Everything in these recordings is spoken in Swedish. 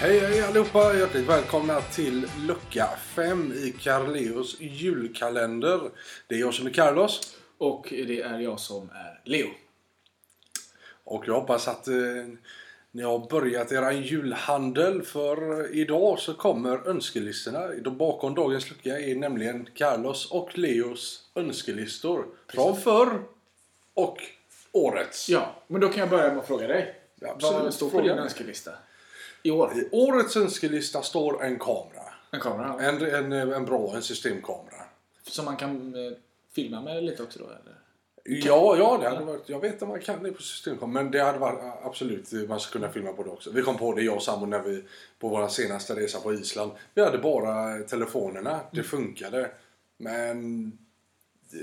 Hej hej allihopa! Hjärtligt välkomna till lucka 5 i Carleos julkalender. Det är jag som är Carlos. Och det är jag som är Leo. Och jag hoppas att eh, ni har börjat era julhandel för idag så kommer önskelistorna. Bakom dagens lucka är nämligen Carlos och Leos önskelistor. Från förr och årets. Ja, men då kan jag börja med att fråga dig. Ja, absolut. Vad står på din önskelista? I år? I årets önskelista står en kamera. En kamera? En, en, en bra en systemkamera. Som man kan eh, filma med lite också då? Eller? Ja, ja det hade varit, jag vet om man kan det på systemkom men det hade varit absolut man skulle kunna filma på det också. Vi kom på det jag och sambo när vi på vår senaste resa på Island. Vi hade bara telefonerna, det funkade. Men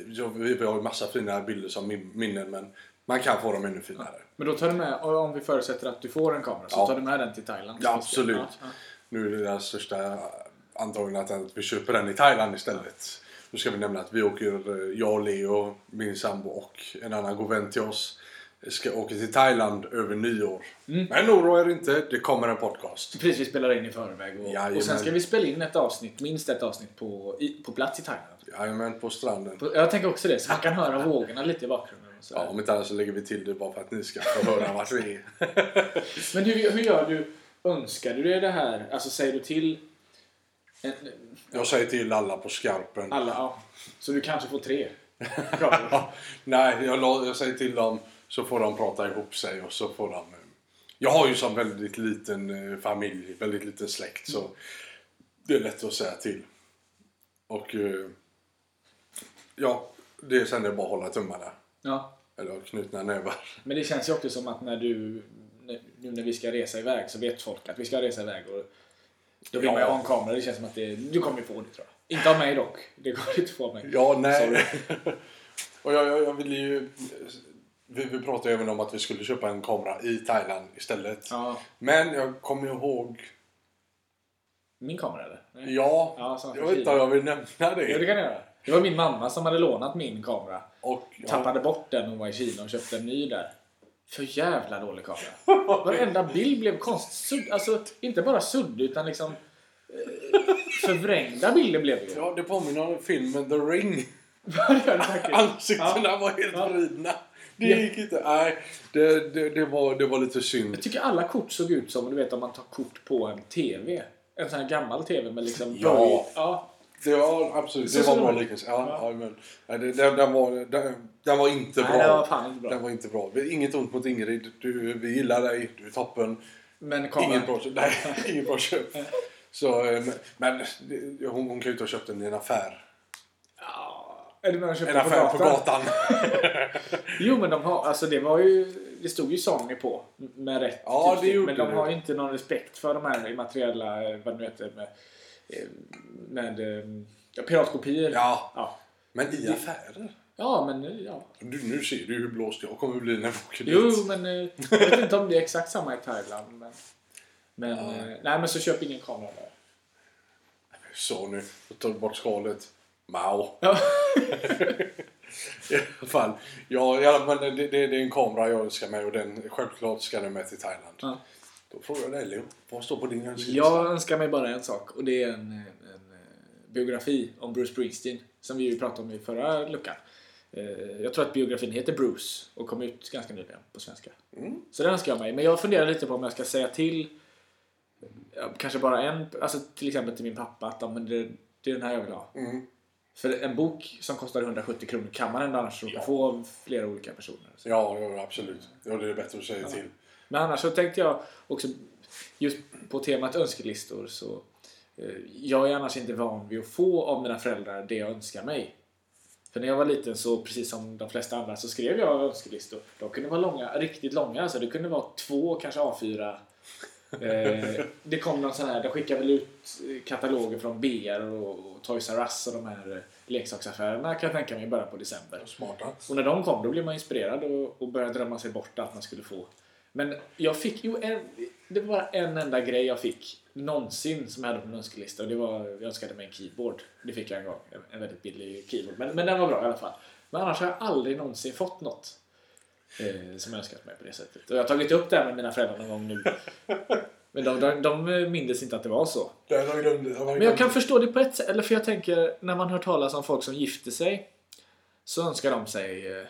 ja, vi har ju massa fina bilder som min- minnen men man kan få dem ännu finare. Men då tar du med, om vi förutsätter att du får en kamera, så Ja. tar du med den till Thailand? Ja, absolut. Ja, ja. Nu är det den största antagligen att vi köper den i Thailand istället. Nu ska vi nämna att vi åker, eh, jag och Leo, min sambo och en annan god vän till oss ska åka till Thailand över nyår. Mm. Men oroa er inte, det kommer en podcast. Precis, vi spelar in i förväg. Och, Jajamän. och sen ska vi spela in ett avsnitt, minst ett avsnitt på, i, på plats i Thailand. Jajamän, på stranden. På- Jag tänker också det, så man kan höra vågorna lite i bakgrunden. Så. Ja, om inte annat så lägger vi till det bara för att ni ska få höra vart vi är. Men hur, hur gör du? Önskar du dig det här? Alltså säger du till en, Jag säger till alla på skarpen. alla? Ja. Så du kanske får tre? Nej, jag, jag säger till dem så får de prata ihop sig och så får de... eh, Jag har ju som väldigt liten eh, familj, väldigt liten släkt så det är lätt att säga till. Och eh, ja, det är sen det är bara att hålla tummarna. Ja. Eller knutna nävar. Men det känns ju också som att när du, nu när vi ska resa iväg så vet folk att vi ska resa iväg och då vill Ja. man ju ha en kamera. Det känns som att det, du kommer få det tror jag. Inte av mig dock. Det du inte få av mig. Ja, nej. och jag, jag, jag vill ju... Vi, vi pratade även om att vi skulle köpa en kamera i Thailand istället. Ja. Men jag kommer ihåg... Min kamera eller? Nej. Ja, Ja, jag vet inte om jag vill nämna Ja, det. det kan jag göra. Det var min mamma som hade lånat min kamera. Och, ja. Tappade bort den hon var i Kina och köpte en ny där. För jävla dålig kamera. Varenda bild blev konstigt sudd. Alltså inte bara sudd utan liksom eh, förvrängda bilder blev det. Ja, det påminner om filmen The Ring. Ja. Ansiktena var helt Ja. vridna. Det Ja. gick inte. Nej, det, det, det, var, det var lite synd. Jag tycker alla kort såg ut som du vet om man tar kort på en TV. En sån här gammal TV med liksom Ja. ja. Det var absolut, Så det var ser bra liknelse. Ja, Ja. ja. men, nej, det, den, den, var, den, den var inte Nej, bra. det var fan inte bra. Den var inte bra. Inget ont mot Ingrid. Du, vi gillar dig. Du är toppen. Men. Inget bra. Nej, inget bra köp. Så, eh, men, men hon, hon kan ju inte ha köpt den i en affär. Ja. Eller de köpte En affär på gatan. Jo men de har, alltså det var ju, det stod ju Sony på med rätt Ja, typsnitt, gjorde Men de har ju inte någon respekt för de här immateriella, eh, vad nu heter, med, med eh, ja, piratkopior. Ja, Ja. men i affärer. Ja, men eh, ja. Du, nu ser du hur blåst jag kommer bli när vi åker Jo, dit. men eh, jag vet inte om det är exakt samma i Thailand. Men, men, Ja. eh, nej, men så köp ingen kamera där. Så nu, jag tar bort skalet. Mao. Ja. I alla fall. Ja, alla fall det, det, det är en kamera jag önskar mig och den självklart ska den med till Thailand. Ja. Då frågar jag dig Leo, vad står på din önskelista? Jag önskar mig bara en sak och det är en, en, en biografi om Bruce Springsteen som vi ju pratade om i förra luckan. Eh, Jag tror att biografin heter Bruce och kom ut ganska nyligen på svenska. Mm. Så den önskar jag mig. Men jag funderar lite på om jag ska säga till ja, kanske bara en, alltså till exempel till min pappa att ja, men det, det är den här jag vill ha. Mm. För en bok som kostar 170 kronor kan man ändå annars råka få av flera olika personer. Så. Ja, ja, absolut. Ja, det är bättre att säga Ja. till. Men annars så tänkte jag också just på temat önskelistor så eh, jag är annars inte van vid att få av mina föräldrar det jag önskar mig. För när jag var liten så precis som de flesta andra så skrev jag önskelistor. De kunde vara långa, riktigt långa. Alltså det kunde vara två, kanske A4. Eh, det kom någon sån här, de skickade väl ut kataloger från BR och, och Toys R Us och de här eh, leksaksaffärerna kan jag tänka mig i början på december. Smarta. Och när de kom då blev man inspirerad och, och började drömma sig bort att man skulle få. Men jag fick ju en, det var bara en enda grej jag fick någonsin som jag hade på min önskelista och det var, jag önskade mig en keyboard. Det fick jag en gång, en, en väldigt billig keyboard. Men, men den var bra i alla fall. Men annars har jag aldrig någonsin fått något eh, som jag önskat mig på det sättet. Och jag har tagit upp det här med mina föräldrar någon gång nu. Men de, de, de mindes inte att det var så. Men jag kan förstå det på ett sätt. Eller för jag tänker, när man hör talas om folk som gifter sig så önskar de sig eh,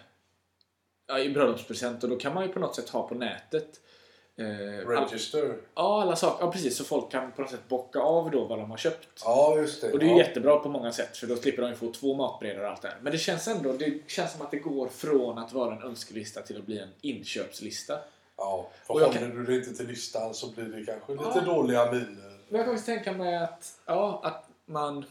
ja, i bröllopspresent och då kan man ju på något sätt ha på nätet eh, Register. ja, alla saker. Ja, precis. Så folk kan på något sätt bocka av då vad de har köpt. Ja, just det. Och det är ja. jättebra på många sätt för då slipper de ju få två matbredare och allt det här. Men det känns ändå det känns som att det går från att vara en önskelista till att bli en inköpslista. Ja, för Och håller kan- du det inte till listan så blir det kanske lite Ja. dåliga miner. Men jag kan också tänka mig att, ja, att man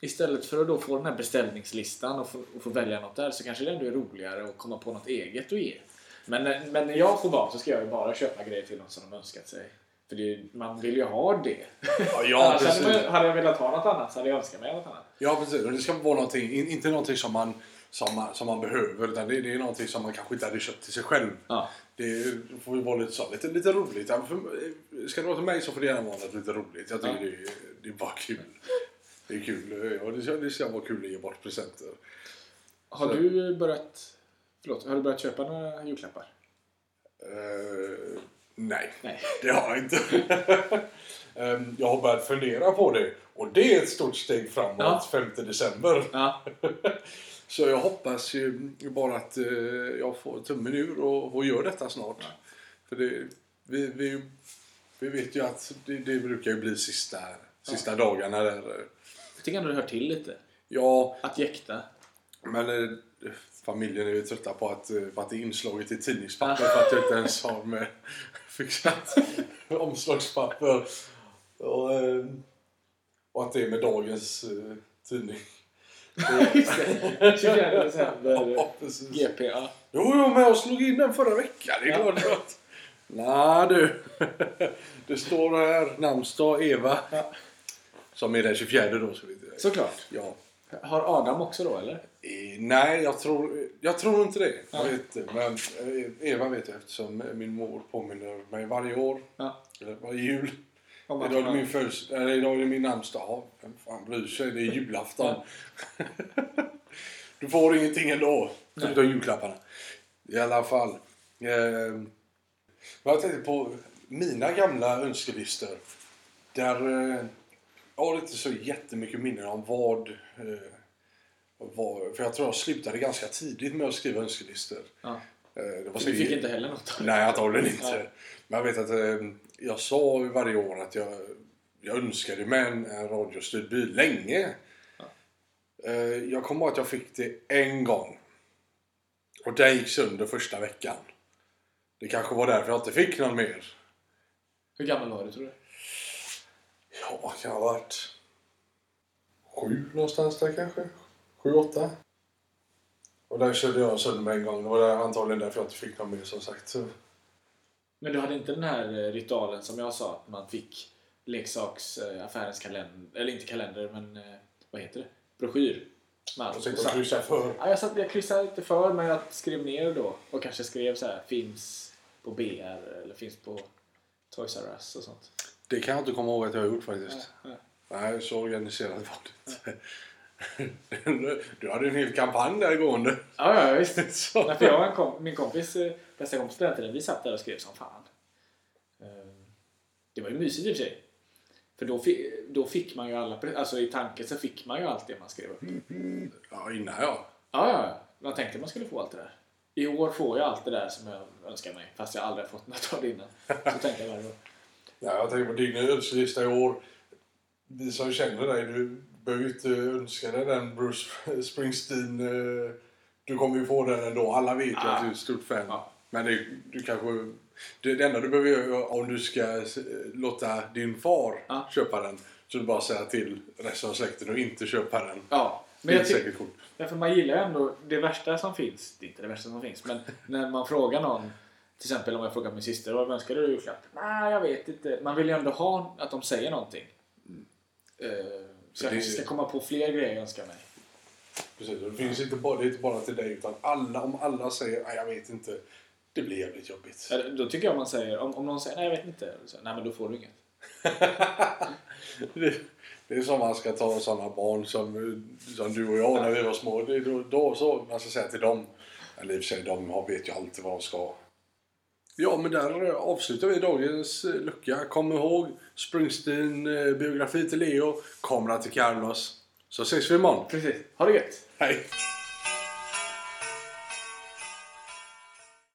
istället för att då få den här beställningslistan och få, och få välja något där så kanske det ändå är roligare att komma på något eget att ge. Men, men när jag får barn så ska jag ju bara köpa grejer till något som de önskat sig. För det, man vill ju ha det. Ja, ja Annars hade, precis. man, hade jag velat ha något annat så hade jag önskat mig något annat. Ja, precis. Och det ska vara någonting, in- inte någonting som man, som man, som man behöver utan det, det är någonting som man kanske inte hade köpt till sig själv. Ja. Det får ju vara lite, så, lite, lite roligt. För, ska det vara till mig så får det gärna vara något lite roligt. Jag tycker Ja. det, det är bara kul. Det är kul. Och det, det ska vara kul att ge bort presenter. Har Så- du börjat Förlåt, har du börjat köpa några julklappar? Eh, nej, Nej. det har jag inte. Ehm, jag har börjat fundera på det. Och det är ett stort steg framåt Ja. 5 december. Ja. Så jag hoppas ju bara att eh, jag får tummen ur och, och gör detta snart. För det, vi, vi, vi vet ju att det, det brukar ju bli sista, sista dagarna där. Jag ändå det hör till lite. Ja, Att jäkta. men eh, familjen är ju trötta på att, eh, på att det är inslaget i tidningspapper för att jag inte ens har med fixat omslagspapper. Och, eh, och att det är med dagens eh, tidning. Just det. 24 december. Ja, precis. GP, ja. Jo, jag var med och slog in den förra veckan. Det är Ja. Nej du. Det står här namnsdag Eva. Ja. Som är den 24 då så vet. Såklart. Ja. Har Adam också då, eller? Eh, nej, jag tror, jag tror inte det. Jag Nej. vet inte. Men eh, Eva vet jag eftersom min mor påminner mig varje år. Ja. Eller varje jul. Om Idag är det min födelsedag. Eller idag är det min namnsdag. Ja, Vem fan bryr sig? Det är julafton. du får ingenting ändå. Förutom julklapparna. I alla fall. Eh, jag tänkte på mina gamla önskelistor. Där eh, jag har inte så jättemycket minnen om vad, eh, vad... För jag tror jag slutade ganska tidigt med att skriva önskelistor. Ja. Eh, det var Så så du fick inte heller något? Nej, antagligen inte. Nej. Men jag vet att eh, jag sa varje år att jag, jag önskade mig en, en radiostyrd bil länge. Eh, jag kommer ihåg att jag fick det en gång. Och det gick sönder första veckan. Det kanske var därför jag inte fick någon mer. Hur gammal var du, tror du? Ja, kan jag ha varit? Sju någonstans där kanske? Sju, åtta? Och där körde jag sönder med en gång. Det var antagligen därför jag inte fick någon mer som sagt. Så. Men du hade inte den här eh, ritualen som jag sa, att man fick leksaksaffärens kalender, eller inte kalender, men eh, vad heter det? Broschyr. Man, Jag tänkte kryssa för. Ja, jag, satt, jag kryssade inte för, men jag skrev ner då. Och kanske skrev så här, finns på BR eller finns på Toys R Us och sånt. Det kan jag inte komma ihåg att jag har gjort faktiskt. Ja, ja. Nej, så organiserat var det inte. Du hade en hel kampanj där gående. Ja, ja visst. Så. Nej, för jag kom, min kompis, eh, bästa kompis på den tiden, vi satt där och skrev som fan. Ehm, Det var ju mysigt i och för sig. För då fick, då fick man ju alla, alltså i tanken så fick man ju allt det man skrev upp. Ja, innan ja. Ja, ja, ja. Man tänkte man skulle få allt det där. I år får jag allt det där som jag önskar mig, fast jag aldrig har fått något av det innan. Så tänkte jag varje år. Ja jag tänker på din önskelista i år. Vi som känner dig, du behöver ju inte önska dig den Bruce Springsteen. eh, Du kommer ju få den ändå. Alla vet ju Ah. att du är ett stort fan. Ja. Men det, du kanske... Det, det enda du behöver göra om du ska eh, låta din far Ja. köpa den. Så du bara säga till resten av släkten att inte köpa den. Ja, Det men är jag tycker... säkert coolt. Ja, för man gillar ju ändå det värsta som finns. Det är inte det värsta som finns, men när man frågar någon. Till exempel om jag frågar min syster vad önskar du i julklapp? Nej, jag vet inte. Man vill ju ändå ha att de säger någonting. Eh, så jag ska komma på fler grejer jag önskar mig. Precis, det finns inte bara, det är inte bara till dig utan alla, om alla säger nej jag vet inte. Det blir jävligt jobbigt. Eller, Då tycker jag man säger, om, om någon säger nej jag vet inte. Så, nej men då får du inget. det, det är som man ska ta sådana barn som, som du och jag när vi var små. Det, då, då så man ska säga till dem. Eller i och för sig, de vet ju alltid vad de ska. Ja, men där avslutar vi dagens eh, lucka. Kom ihåg Springsteen, eh, biografi till Leo, kamera till Carlos. Så ses vi imorgon. Precis. Ha det gött! Hej!